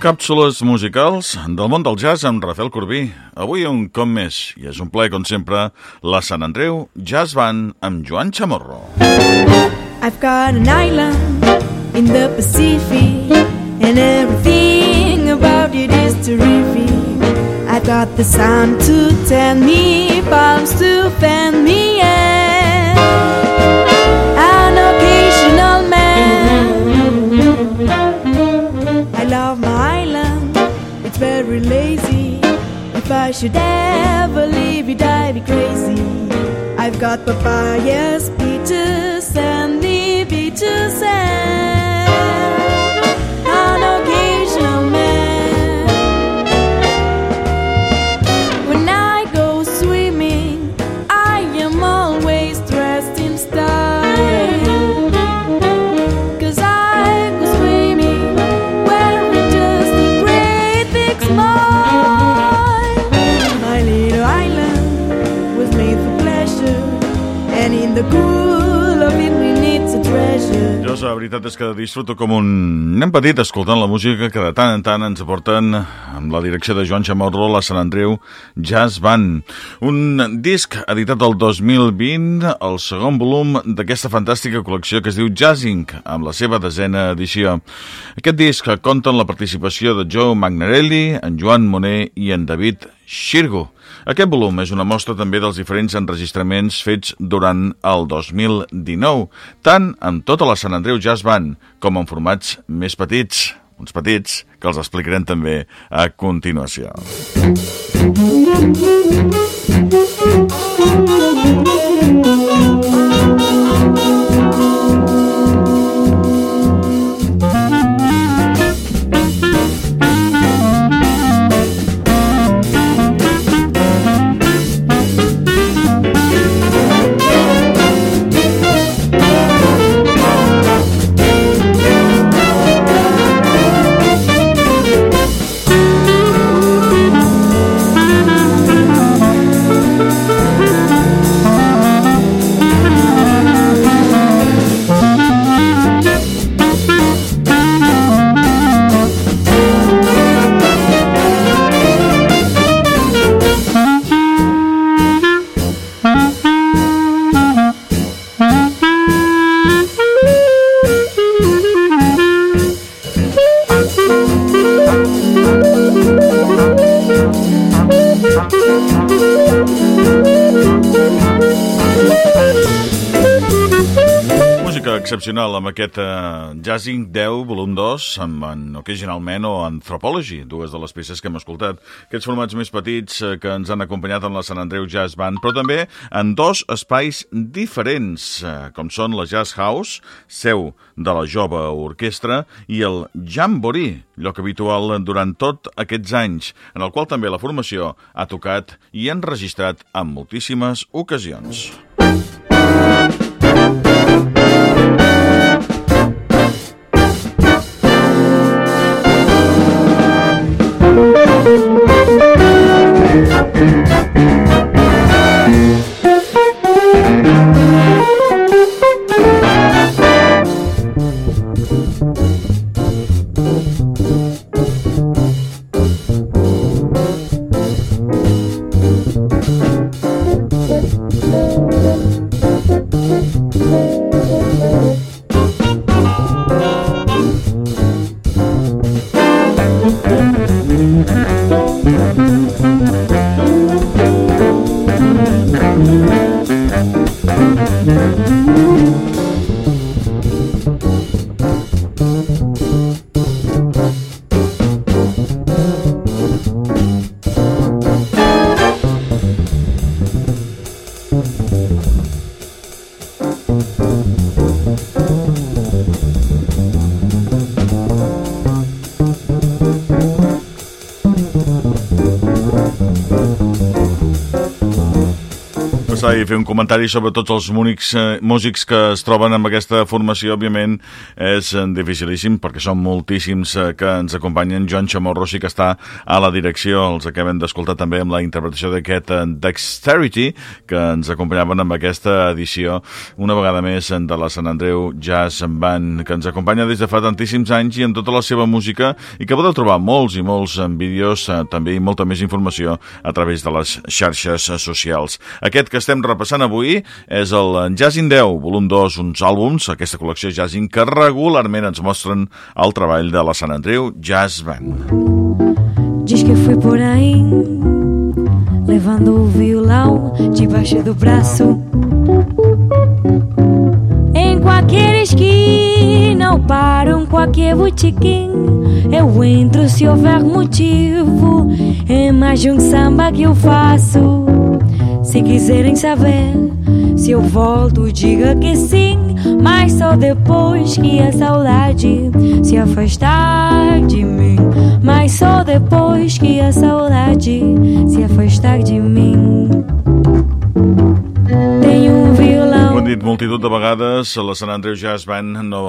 Càpsules musicals del món del jazz amb Rafael Corbí. Avui un cop més, i és un ple com sempre, la Sant Andreu Jazz Band amb Joan Chamorro. I've got an island in the Pacific And everything about it is terrific I got the sun to tan me, palms to fan me and got papayas, peaches, and the beaches and veritat és que disfruto com un nen petit escoltant la música que de tant en tant ens aporten amb la direcció de Joan Chamorro la Sant Andreu Jazz Band. Un disc editat el 2020, el segon volum d'aquesta fantàstica col·lecció que es diu Jazzing, amb la seva desena edició. Aquest disc compta amb la participació de Joe Magnarelli, en Joan Moner i en David Xirgo. Aquest volum és una mostra també dels diferents enregistraments fets durant el 2019, tant amb tota la Sant Andreu Jazz Band com en formats més petits, uns petits que els explicarem també a continuació. Música Thank you. Excepcional amb aquest uh, Jazzing 10, volum 2, amb en Occasionalment o Anthropology, dues de les peces que hem escoltat. Aquests formats més petits uh, que ens han acompanyat en la Sant Andreu Jazz Band, però també en dos espais diferents, uh, com són la Jazz House, seu de la jove orquestra, i el Jamboree, lloc habitual durant tot aquests anys, en el qual també la formació ha tocat i enregistrat en moltíssimes ocasions. Repassar i fer un comentari sobre tots els músics, eh, músics que es troben amb aquesta formació, òbviament, és eh, dificilíssim, perquè són moltíssims eh, que ens acompanyen. Joan Chamorro sí que està a la direcció, els acabem d'escoltar també amb la interpretació d'aquest Dexterity, que ens acompanyaven amb aquesta edició, una vegada més, de la Sant Andreu Jazz Band, que ens acompanya des de fa tantíssims anys i amb tota la seva música, i que podeu trobar molts i molts en vídeos, també i molta més informació a través de les xarxes socials. Aquest que estem repassant avui és el Jazzin 10, volum 2, uns àlbums, aquesta col·lecció Jazzin, que regularment ens mostren el treball de la Sant Andreu Jazz Band. Diz que fui por aí, levando o violão debaixo do braço. Em qualquer esquina, ou paro em qualquer botequim. Eu entro se houver motivo. É mais um samba que eu faço. Se quiserem saber se eu volto, diga que sim. Mas só depois que a saudade se afastar de mim. Mas só depois que a saudade se afastar de mim. Dit multitud de vegades, la Sant Andreu Jazz Band no...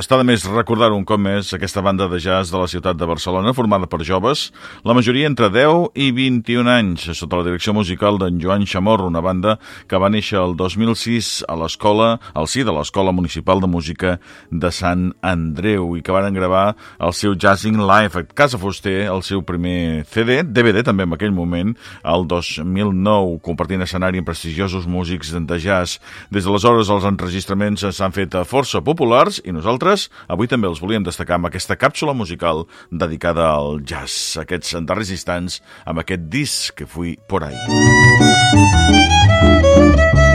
Està de més recordar un cop més aquesta banda de jazz de la ciutat de Barcelona, formada per joves, la majoria entre 10 i 21 anys, sota la direcció musical d'en Joan Chamorro, una banda que va néixer el 2006 a l'escola, al sí de l'Escola Municipal de Música de Sant Andreu, i que van gravar el seu Jazzing Live a Casa Fuster, el seu primer CD, DVD també en aquell moment, el 2009, compartint escenari amb prestigiosos músics de jazz. Des d'aleshores els enregistraments s'han fet força populars i nosaltres avui també els volíem destacar amb aquesta càpsula musical dedicada al jazz, aquests darrers instants amb aquest disc que fui por ahí. Tenho